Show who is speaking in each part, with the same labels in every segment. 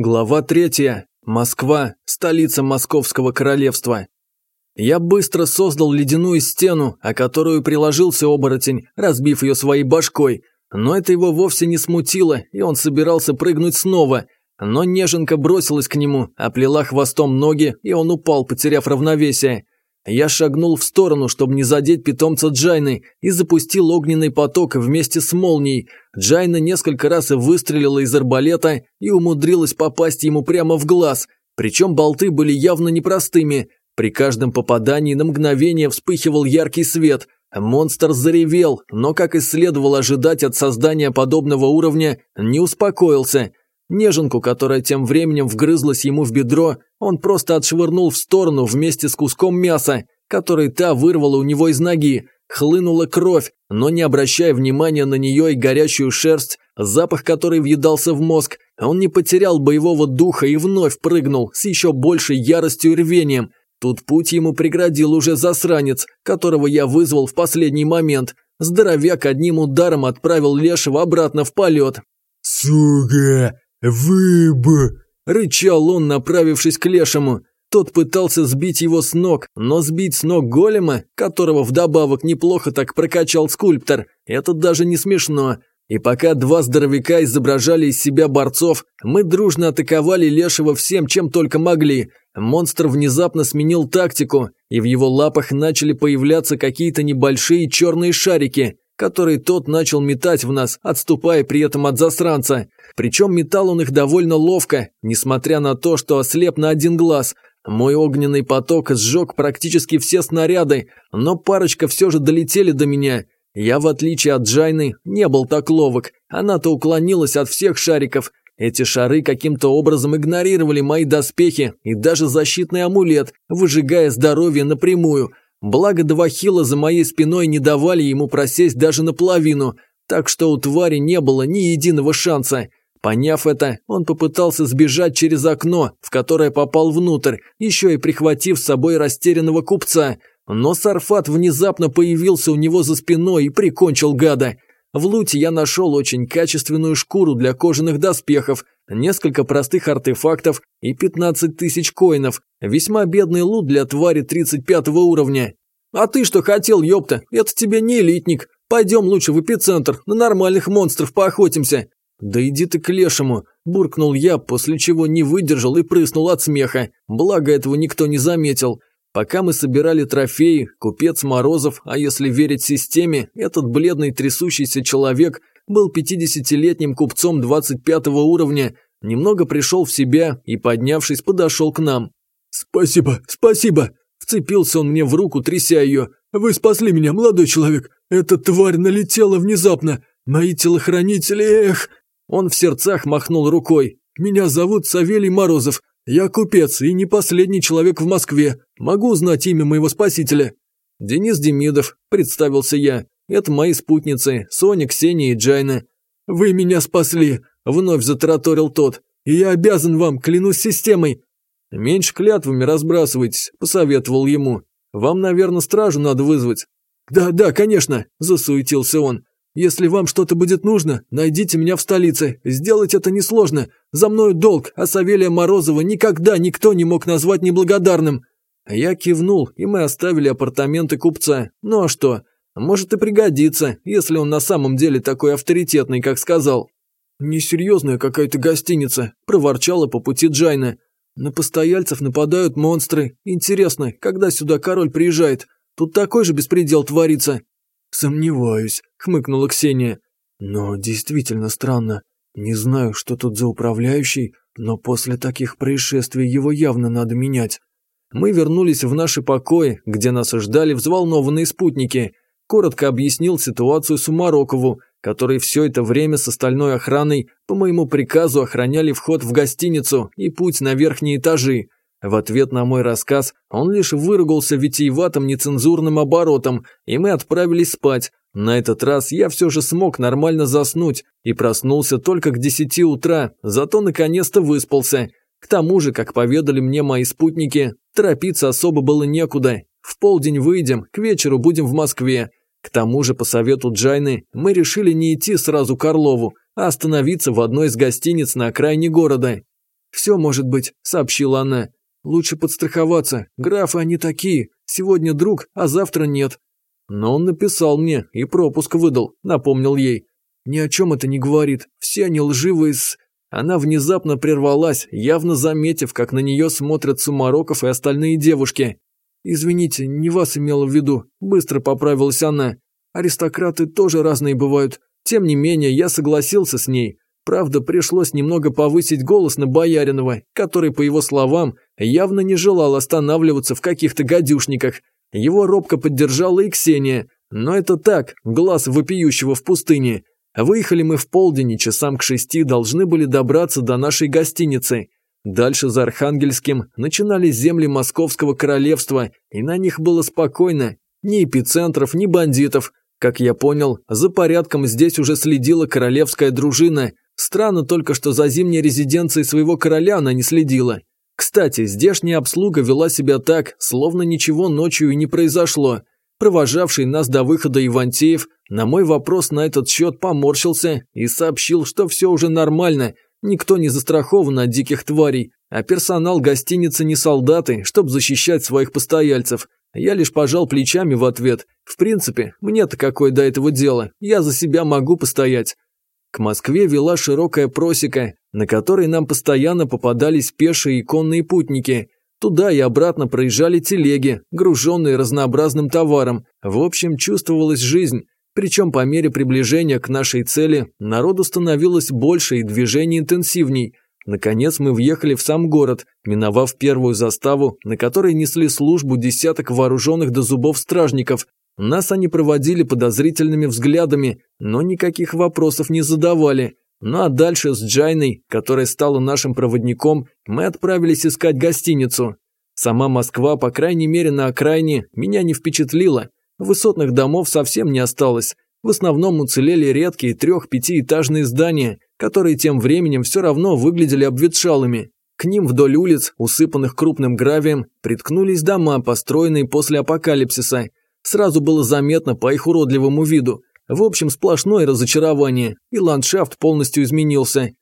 Speaker 1: Глава третья. Москва, столица Московского королевства. Я быстро создал ледяную стену, о которую приложился оборотень, разбив ее своей башкой. Но это его вовсе не смутило, и он собирался прыгнуть снова. Но неженка бросилась к нему, оплела хвостом ноги, и он упал, потеряв равновесие. Я шагнул в сторону, чтобы не задеть питомца Джайны, и запустил огненный поток вместе с молнией. Джайна несколько раз выстрелила из арбалета и умудрилась попасть ему прямо в глаз. Причем болты были явно непростыми. При каждом попадании на мгновение вспыхивал яркий свет. Монстр заревел, но, как и следовало ожидать от создания подобного уровня, не успокоился. Неженку, которая тем временем вгрызлась ему в бедро, он просто отшвырнул в сторону вместе с куском мяса, который та вырвала у него из ноги. Хлынула кровь, но не обращая внимания на нее и горячую шерсть, запах которой въедался в мозг, он не потерял боевого духа и вновь прыгнул с еще большей яростью и рвением. Тут путь ему преградил уже засранец, которого я вызвал в последний момент. Здоровяк одним ударом отправил Лешего обратно в полет.
Speaker 2: «Сука!» «Вы бы...»
Speaker 1: – рычал он, направившись к лешему. Тот пытался сбить его с ног, но сбить с ног голема, которого вдобавок неплохо так прокачал скульптор, это даже не смешно. И пока два здоровяка изображали из себя борцов, мы дружно атаковали Лешего всем, чем только могли. Монстр внезапно сменил тактику, и в его лапах начали появляться какие-то небольшие черные шарики, которые тот начал метать в нас, отступая при этом от засранца. Причем метал он их довольно ловко, несмотря на то, что ослеп на один глаз. Мой огненный поток сжег практически все снаряды, но парочка все же долетели до меня. Я, в отличие от Джайны, не был так ловок. Она-то уклонилась от всех шариков. Эти шары каким-то образом игнорировали мои доспехи и даже защитный амулет, выжигая здоровье напрямую. Благо два хила за моей спиной не давали ему просесть даже наполовину, так что у твари не было ни единого шанса. Поняв это, он попытался сбежать через окно, в которое попал внутрь, еще и прихватив с собой растерянного купца. Но Сарфат внезапно появился у него за спиной и прикончил гада. В луте я нашел очень качественную шкуру для кожаных доспехов, несколько простых артефактов и 15 тысяч коинов. Весьма бедный лут для твари 35 уровня. «А ты что хотел, ёпта? Это тебе не элитник. Пойдем лучше в эпицентр, на нормальных монстров поохотимся. «Да иди ты к лешему!» – буркнул я, после чего не выдержал и прыснул от смеха. Благо этого никто не заметил. Пока мы собирали трофеи, купец Морозов, а если верить системе, этот бледный трясущийся человек был 50-летним купцом 25 уровня, немного пришел в себя и, поднявшись, подошел к нам.
Speaker 2: «Спасибо, спасибо!» Вцепился он мне в руку, тряся ее. «Вы спасли меня, молодой человек! Эта тварь налетела внезапно! Мои телохранители, эх!» Он в сердцах махнул рукой. «Меня зовут Савелий Морозов. Я купец и не последний человек в Москве. Могу узнать имя моего спасителя?»
Speaker 1: «Денис Демидов», – представился я. «Это мои спутницы, Соня, Ксения и Джайна».
Speaker 2: «Вы меня спасли», – вновь затараторил тот. «И я обязан вам, клянусь системой».
Speaker 1: «Меньше клятвами разбрасывайтесь», – посоветовал ему. «Вам, наверное, стражу надо вызвать».
Speaker 2: «Да, да, конечно», – засуетился он. Если вам что-то будет нужно, найдите меня в столице. Сделать это несложно. За мною долг, а Савелия Морозова никогда никто не мог назвать неблагодарным».
Speaker 1: Я кивнул, и мы оставили апартаменты купца. Ну а что? Может и пригодится, если он на самом деле такой авторитетный, как сказал.
Speaker 2: «Несерьезная какая-то гостиница», – проворчала по пути Джайна. «На постояльцев нападают монстры. Интересно, когда сюда король приезжает? Тут такой же беспредел творится». «Сомневаюсь», – хмыкнула Ксения. «Но действительно странно. Не знаю, что тут за управляющий, но после таких происшествий его явно надо менять».
Speaker 1: Мы вернулись в наши покои, где нас ждали взволнованные спутники. Коротко объяснил ситуацию Сумарокову, который все это время с остальной охраной по моему приказу охраняли вход в гостиницу и путь на верхние этажи. В ответ на мой рассказ он лишь выругался витиеватым нецензурным оборотом, и мы отправились спать. На этот раз я все же смог нормально заснуть и проснулся только к десяти утра, зато наконец-то выспался. К тому же, как поведали мне мои спутники, торопиться особо было некуда. В полдень выйдем, к вечеру будем в Москве. К тому же, по совету Джайны, мы решили не идти сразу к Орлову, а остановиться в одной из гостиниц на окраине города.
Speaker 2: «Все может быть», – сообщила она. «Лучше подстраховаться. Графы они такие. Сегодня друг, а завтра нет».
Speaker 1: Но он написал мне и пропуск выдал, напомнил ей.
Speaker 2: Ни о чем это не говорит. Все они лживые с...
Speaker 1: Она внезапно прервалась, явно заметив, как на нее смотрят Сумароков и остальные девушки.
Speaker 2: «Извините, не вас имела в виду», – быстро поправилась она. «Аристократы тоже разные бывают. Тем не менее, я согласился с ней. Правда, пришлось немного повысить голос на Бояринова, который, по его словам, явно не желал останавливаться в каких-то гадюшниках. Его робко поддержала и Ксения. Но это так, глаз вопиющего в пустыне. Выехали мы в полдень и часам к шести должны были добраться до нашей гостиницы. Дальше за Архангельским начинались земли Московского королевства, и на них было спокойно. Ни эпицентров, ни бандитов. Как я понял, за порядком здесь уже следила королевская дружина – Странно только, что за зимней резиденцией своего короля она не следила. Кстати, здешняя обслуга вела себя так, словно ничего ночью и не произошло. Провожавший нас до выхода Ивантеев на мой вопрос на этот счет поморщился и сообщил, что все уже нормально, никто не застрахован от диких тварей, а персонал гостиницы не солдаты, чтобы защищать своих постояльцев. Я лишь пожал плечами в ответ. В принципе, мне-то какое до этого дело, я за себя могу постоять. К Москве вела широкая просека, на которой нам постоянно попадались пешие и конные путники. Туда и обратно проезжали телеги, груженные разнообразным товаром. В общем, чувствовалась жизнь. Причем по мере приближения к нашей цели народу становилось больше и движение интенсивней. Наконец мы въехали в сам город, миновав первую заставу, на которой несли службу десяток вооруженных до зубов стражников, нас они проводили подозрительными взглядами, но никаких вопросов не задавали. Ну а дальше с Джайной, которая стала нашим проводником, мы отправились искать гостиницу. Сама Москва, по крайней мере на окраине, меня не впечатлила. Высотных домов совсем не осталось. В основном уцелели редкие трех-пятиэтажные здания, которые тем временем все равно выглядели обветшалыми. К ним вдоль улиц, усыпанных крупным гравием, приткнулись дома, построенные после апокалипсиса, Сразу было заметно по их уродливому виду. В общем, сплошное разочарование, и ландшафт полностью изменился.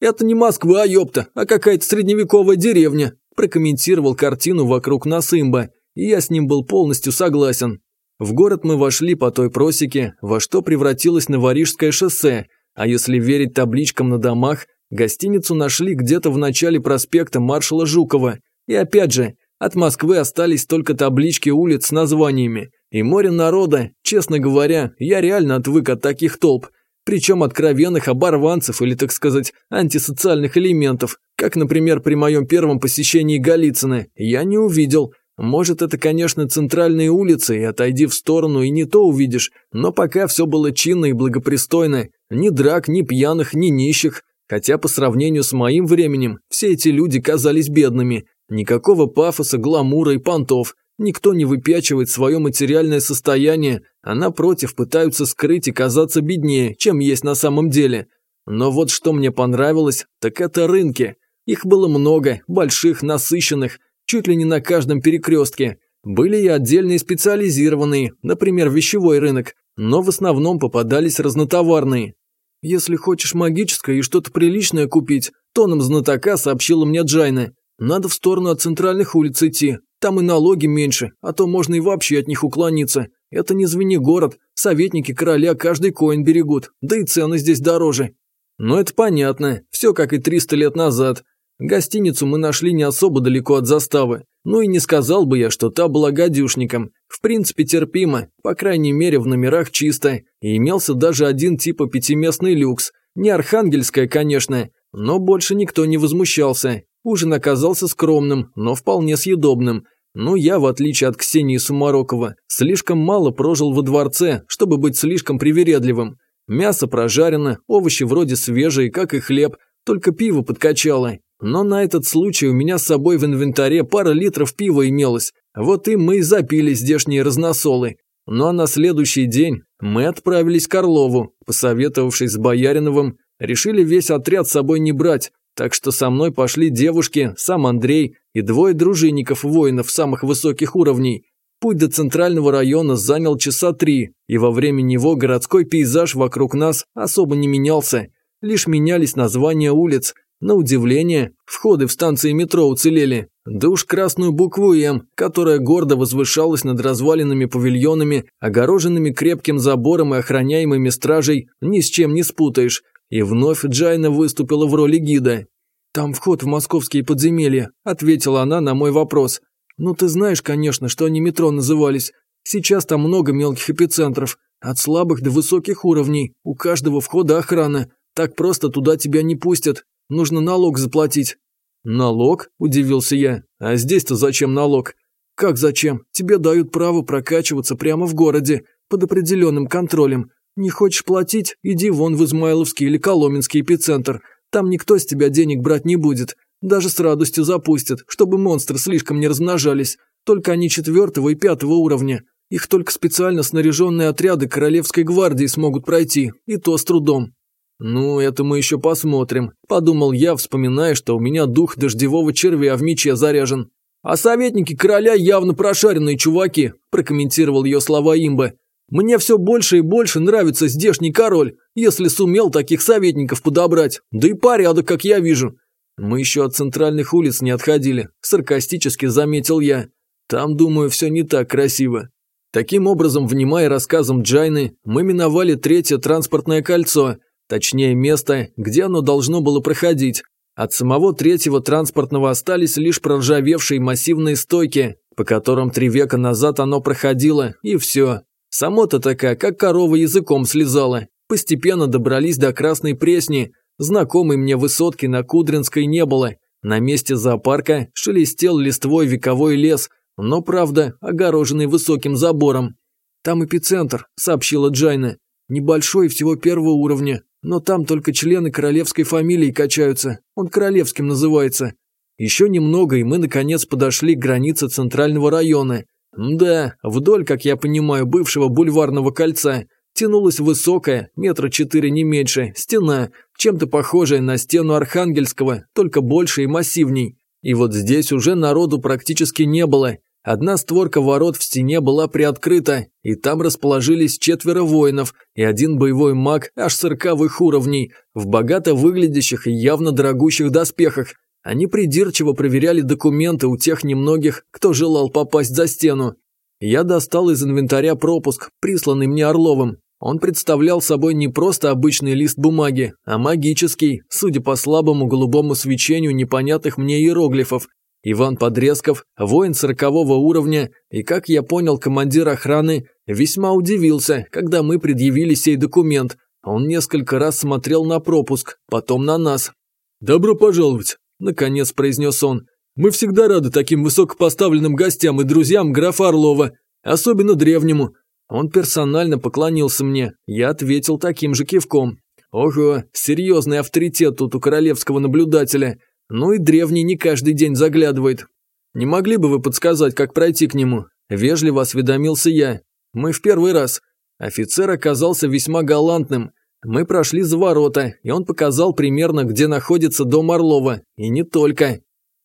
Speaker 2: «Это не Москва, ёпта, а какая-то средневековая деревня», прокомментировал картину вокруг нас имба, и я с ним был полностью согласен. В город мы вошли по той просеке, во что превратилось Новорижское шоссе, а если верить табличкам на домах, гостиницу нашли где-то в начале проспекта маршала Жукова. И опять же, от Москвы остались только таблички улиц с названиями, и море народа, честно говоря, я реально отвык от таких толп. Причем откровенных оборванцев или, так сказать, антисоциальных элементов, как, например, при моем первом посещении Голицына, я не увидел. Может, это, конечно, центральные улицы, и отойди в сторону, и не то увидишь, но пока все было чинно и благопристойно. Ни драк, ни пьяных, ни нищих. Хотя по сравнению с моим временем, все эти люди казались бедными. Никакого пафоса, гламура и понтов. Никто не выпячивает свое материальное состояние, а напротив пытаются скрыть и казаться беднее, чем есть на самом деле. Но вот что мне понравилось, так это рынки. Их было много, больших, насыщенных, чуть ли не на каждом перекрестке. Были и отдельные специализированные, например, вещевой рынок, но в основном попадались разнотоварные. «Если хочешь магическое и что-то приличное купить», тоном знатока сообщила мне Джайна. «Надо в сторону от центральных улиц идти, там и налоги меньше, а то можно и вообще от них уклониться. Это не звени город, советники короля каждый коин берегут, да и цены здесь дороже. Но это понятно, все как и 300 лет назад. Гостиницу мы нашли не особо далеко от заставы. Ну и не сказал бы я, что та была гадюшником. В принципе терпимо, по крайней мере в номерах чисто. И имелся даже один типа пятиместный люкс. Не архангельская, конечно, но больше никто не возмущался. Ужин оказался скромным, но вполне съедобным. Но я, в отличие от Ксении Сумарокова, слишком мало прожил во дворце, чтобы быть слишком привередливым. Мясо прожарено, овощи вроде свежие, как и хлеб, только пиво подкачало. Но на этот случай у меня с собой в инвентаре пара литров пива имелось. Вот и мы и запили здешние разносолы. Ну а на следующий день мы отправились к Орлову, посоветовавшись с Бояриновым, решили весь отряд с собой не брать, так что со мной пошли девушки, сам Андрей и двое дружинников-воинов самых высоких уровней. Путь до центрального района занял часа три, и во время него городской пейзаж вокруг нас особо не менялся. Лишь менялись названия улиц,
Speaker 1: На удивление, входы в станции метро уцелели. Да уж красную букву «М», которая гордо возвышалась над разваленными павильонами, огороженными крепким забором и охраняемыми стражей, ни с чем не спутаешь. И вновь Джайна выступила в роли гида. «Там вход в московские подземелья», – ответила она на мой вопрос. «Ну ты знаешь, конечно, что они метро назывались. Сейчас там много мелких эпицентров, от слабых до высоких уровней, у каждого входа охрана. Так просто туда тебя не пустят, нужно налог заплатить». «Налог?» – удивился я. «А здесь-то зачем налог?» «Как зачем? Тебе дают право прокачиваться прямо в городе, под определенным контролем. Не хочешь платить? Иди вон в Измайловский или Коломенский эпицентр. Там никто с тебя денег брать не будет. Даже с радостью запустят, чтобы монстры слишком не размножались. Только они четвертого и пятого уровня. Их только специально снаряженные отряды Королевской гвардии смогут пройти, и то с трудом. «Ну, это мы еще посмотрим», – подумал я, вспоминая, что у меня дух дождевого червя в мече заряжен. «А советники короля явно прошаренные чуваки», – прокомментировал ее слова имба. «Мне все больше и больше нравится здешний король, если сумел таких советников подобрать. Да и порядок, как я вижу». «Мы еще от центральных улиц не отходили», – саркастически заметил я. «Там, думаю, все не так красиво». Таким образом, внимая рассказам Джайны, мы миновали третье транспортное кольцо, точнее место, где оно должно было проходить. От самого третьего транспортного остались лишь проржавевшие массивные стойки, по которым три века назад оно проходило, и все. Само-то такая, как корова языком слезала. Постепенно добрались до Красной Пресни, знакомой мне высотки на Кудринской не было. На месте зоопарка шелестел листвой вековой лес – но, правда, огороженный высоким забором. «Там эпицентр», – сообщила Джайна. «Небольшой, всего первого уровня, но там только члены королевской фамилии качаются. Он королевским называется». Еще немного, и мы, наконец, подошли к границе центрального района. Да, вдоль, как я понимаю, бывшего бульварного кольца тянулась высокая, метра четыре не меньше, стена, чем-то похожая на стену Архангельского, только больше и массивней. И вот здесь уже народу практически не было. Одна створка ворот в стене была приоткрыта, и там расположились четверо воинов и один боевой маг аж сороковых уровней, в богато выглядящих и явно дорогущих доспехах. Они придирчиво проверяли документы у тех немногих, кто желал попасть за стену. Я достал из инвентаря пропуск, присланный мне Орловым, он представлял собой не просто обычный лист бумаги, а магический, судя по слабому голубому свечению непонятных мне иероглифов. Иван Подрезков, воин сорокового уровня и, как я понял, командир охраны, весьма удивился, когда мы предъявили сей документ. Он несколько раз смотрел на пропуск, потом на нас. «Добро пожаловать», – наконец произнес он. «Мы всегда рады таким высокопоставленным гостям и друзьям графа Орлова, особенно древнему. Он персонально поклонился мне, я ответил таким же кивком. Ого, серьезный авторитет тут у королевского наблюдателя. Ну и древний не каждый день заглядывает. Не могли бы вы подсказать, как пройти к нему? Вежливо осведомился я. Мы в первый раз. Офицер оказался весьма галантным. Мы прошли за ворота, и он показал примерно, где находится дом Орлова. И не только.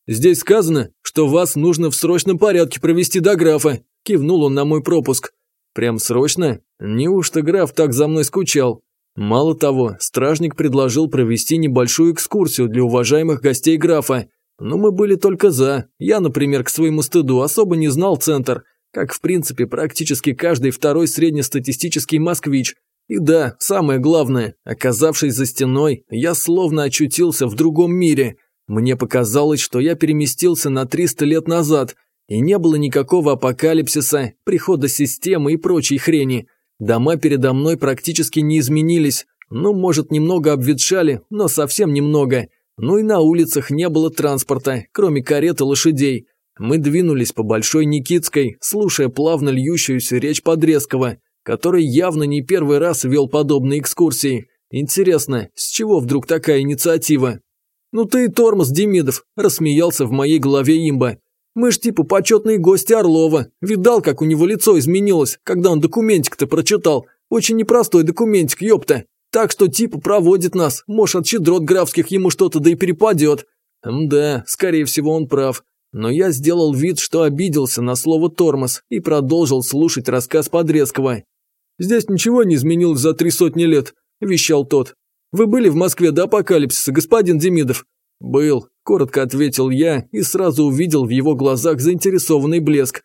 Speaker 1: «Здесь сказано, что вас нужно в срочном порядке провести до графа», – кивнул он на мой пропуск. Прям срочно? Неужто граф так за мной скучал? Мало того, стражник предложил провести небольшую экскурсию для уважаемых гостей графа. Но мы были только за. Я, например, к своему стыду особо не знал центр, как в принципе практически каждый второй среднестатистический москвич. И да, самое главное, оказавшись за стеной, я словно очутился в другом мире. Мне показалось, что я переместился на 300 лет назад – и не было никакого апокалипсиса, прихода системы и прочей хрени. Дома передо мной практически не изменились. Ну, может, немного обветшали, но совсем немного. Ну и на улицах не было транспорта, кроме карет и лошадей. Мы двинулись по Большой Никитской, слушая плавно льющуюся речь Подрезкова, который явно не первый раз вел подобные экскурсии. Интересно, с чего вдруг такая инициатива? «Ну ты и тормоз, Демидов», – рассмеялся в моей голове имба. Мы ж типа почетные гости Орлова. Видал, как у него лицо изменилось, когда он документик-то прочитал. Очень непростой документик, ёпта. Так что типа проводит нас. Может, от щедрот графских ему что-то да и перепадет. Да, скорее всего, он прав. Но я сделал вид, что обиделся на слово «тормоз» и продолжил слушать рассказ Подрезкова. «Здесь ничего не изменилось за три сотни лет», – вещал тот. «Вы были в Москве до апокалипсиса, господин Демидов?» «Был», – коротко ответил я и сразу увидел в его глазах заинтересованный блеск.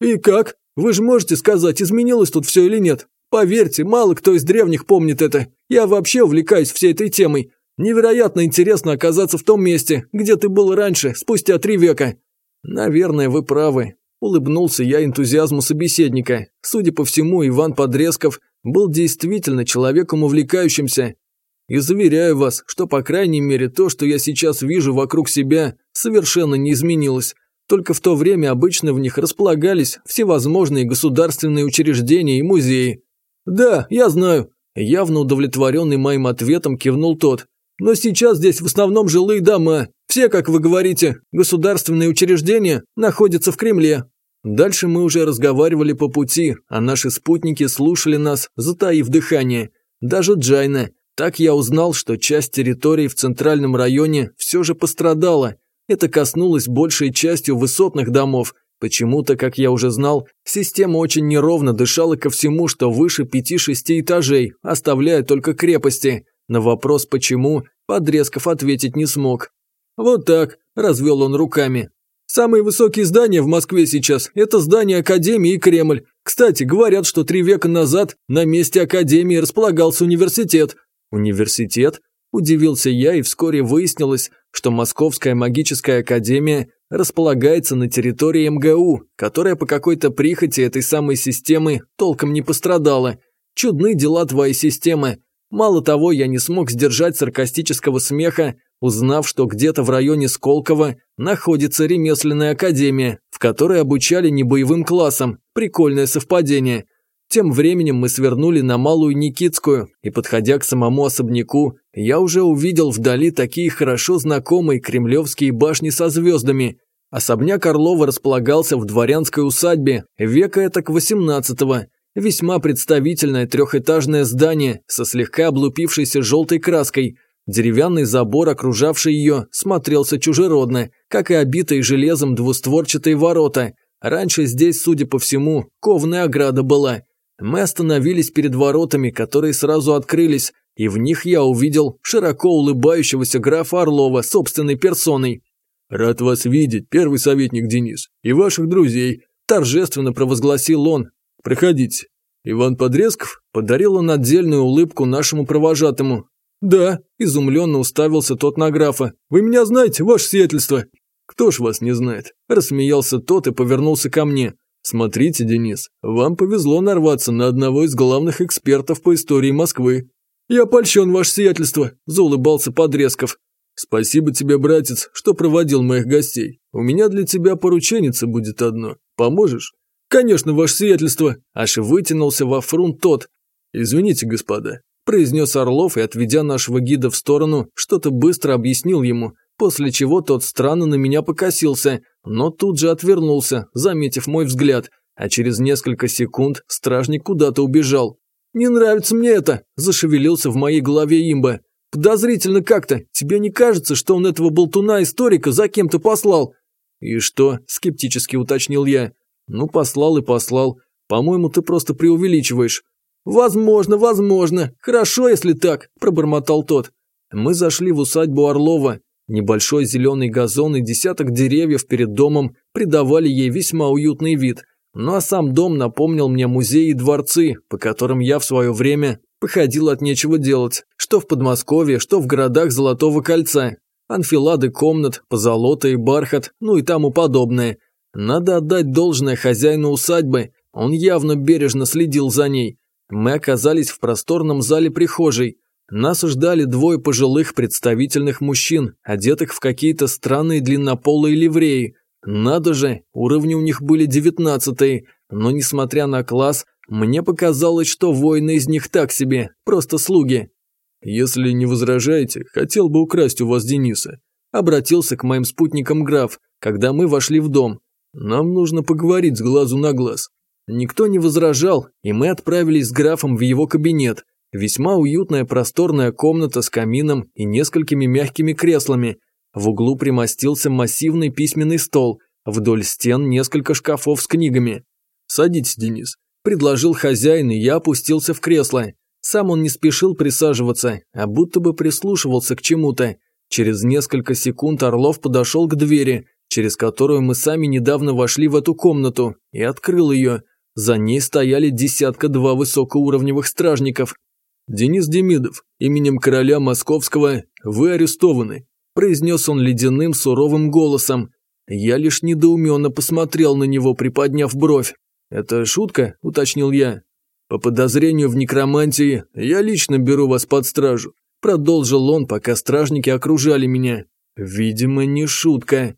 Speaker 1: «И как? Вы же можете сказать, изменилось тут все или нет? Поверьте, мало кто из древних помнит это. Я вообще увлекаюсь всей этой темой. Невероятно интересно оказаться в том месте, где ты был раньше, спустя три века». «Наверное, вы правы», – улыбнулся я энтузиазму собеседника. Судя по всему, Иван Подрезков был действительно человеком увлекающимся. И заверяю вас, что по крайней мере то, что я сейчас вижу вокруг себя, совершенно не изменилось. Только в то время обычно в них располагались всевозможные государственные учреждения и музеи. «Да, я знаю», – явно удовлетворенный моим ответом кивнул тот. «Но сейчас здесь в основном жилые дома. Все, как вы говорите, государственные учреждения находятся в Кремле». Дальше мы уже разговаривали по пути, а наши спутники слушали нас, затаив дыхание. Даже Джайна. Так я узнал, что часть территории в центральном районе все же пострадала, это коснулось большей частью высотных домов. Почему-то, как я уже знал, система очень неровно дышала ко всему, что выше пяти-шести этажей, оставляя только крепости. На вопрос «почему» Подрезков ответить не смог. «Вот так», – развел он руками. «Самые высокие здания в Москве сейчас – это здание Академии и Кремль. Кстати, говорят, что три века назад на месте Академии располагался университет». «Университет?» Удивился я, и вскоре выяснилось, что Московская магическая академия располагается на территории МГУ, которая по какой-то прихоти этой самой системы толком не пострадала. Чудны дела твоей системы. Мало того, я не смог сдержать саркастического смеха, узнав, что где-то в районе Сколково находится ремесленная академия, в которой обучали не боевым классам. Прикольное совпадение. Тем временем мы свернули на Малую Никитскую, и, подходя к самому особняку, я уже увидел вдали такие хорошо знакомые кремлевские башни со звездами. Особняк Орлова располагался в дворянской усадьбе века этак 18-го. Весьма представительное трехэтажное здание со слегка облупившейся желтой краской. Деревянный забор, окружавший ее, смотрелся чужеродно, как и обитые железом двустворчатые ворота. Раньше здесь, судя по всему, ковная ограда была – мы остановились перед воротами, которые сразу открылись, и в них я увидел широко улыбающегося графа Орлова собственной персоной. «Рад вас видеть, первый советник Денис, и ваших друзей», – торжественно провозгласил он. «Проходите». Иван Подрезков подарил он отдельную улыбку нашему провожатому. «Да», – изумленно уставился тот на графа. «Вы меня знаете, ваше сиятельство?» «Кто ж вас не знает?» – рассмеялся тот и повернулся ко мне. Смотрите, Денис, вам повезло нарваться на одного из главных экспертов по истории Москвы. Я польщен, ваше сиятельство, заулыбался Подрезков. Спасибо тебе, братец, что проводил моих гостей. У меня для тебя порученица будет одно. Поможешь? Конечно, ваше сиятельство. Аж вытянулся во фрунт тот. Извините, господа, произнес Орлов и, отведя нашего гида в сторону, что-то быстро объяснил ему, после чего тот странно на меня покосился – но тут же отвернулся, заметив мой взгляд, а через несколько секунд стражник куда-то убежал. «Не нравится мне это!» – зашевелился в моей голове имба. «Подозрительно как-то. Тебе не кажется, что он этого болтуна-историка за кем-то послал?» «И что?» – скептически уточнил я. «Ну, послал и послал. По-моему, ты просто преувеличиваешь». «Возможно, возможно. Хорошо, если так», – пробормотал тот. Мы зашли в усадьбу Орлова, Небольшой зеленый газон и десяток деревьев перед домом придавали ей весьма уютный вид. Ну а сам дом напомнил мне музеи и дворцы, по которым я в свое время походил от нечего делать, что в Подмосковье, что в городах Золотого кольца. Анфилады комнат, позолота и бархат, ну и тому подобное. Надо отдать должное хозяину усадьбы, он явно бережно следил за ней. Мы оказались в просторном зале прихожей, нас ждали двое пожилых представительных мужчин, одетых в какие-то странные длиннополые ливреи. Надо же, уровни у них были девятнадцатые, но несмотря на класс, мне показалось, что воины из них так себе, просто слуги. «Если не возражаете, хотел бы украсть у вас Дениса», обратился к моим спутникам граф, когда мы вошли в дом. «Нам нужно поговорить с глазу на глаз». Никто не возражал, и мы отправились с графом в его кабинет – Весьма уютная просторная комната с камином и несколькими мягкими креслами. В углу примостился массивный письменный стол, вдоль стен несколько шкафов с книгами. «Садитесь, Денис», – предложил хозяин, и я опустился в кресло. Сам он не спешил присаживаться, а будто бы прислушивался к чему-то. Через несколько секунд Орлов подошел к двери, через которую мы сами недавно вошли в эту комнату, и открыл ее. За ней стояли десятка-два высокоуровневых стражников. «Денис Демидов, именем короля Московского, вы арестованы», произнес он ледяным суровым голосом. Я лишь недоуменно посмотрел на него, приподняв бровь. «Это шутка?» – уточнил я. «По подозрению в некромантии, я лично беру вас под стражу», – продолжил он, пока стражники окружали меня. «Видимо, не шутка».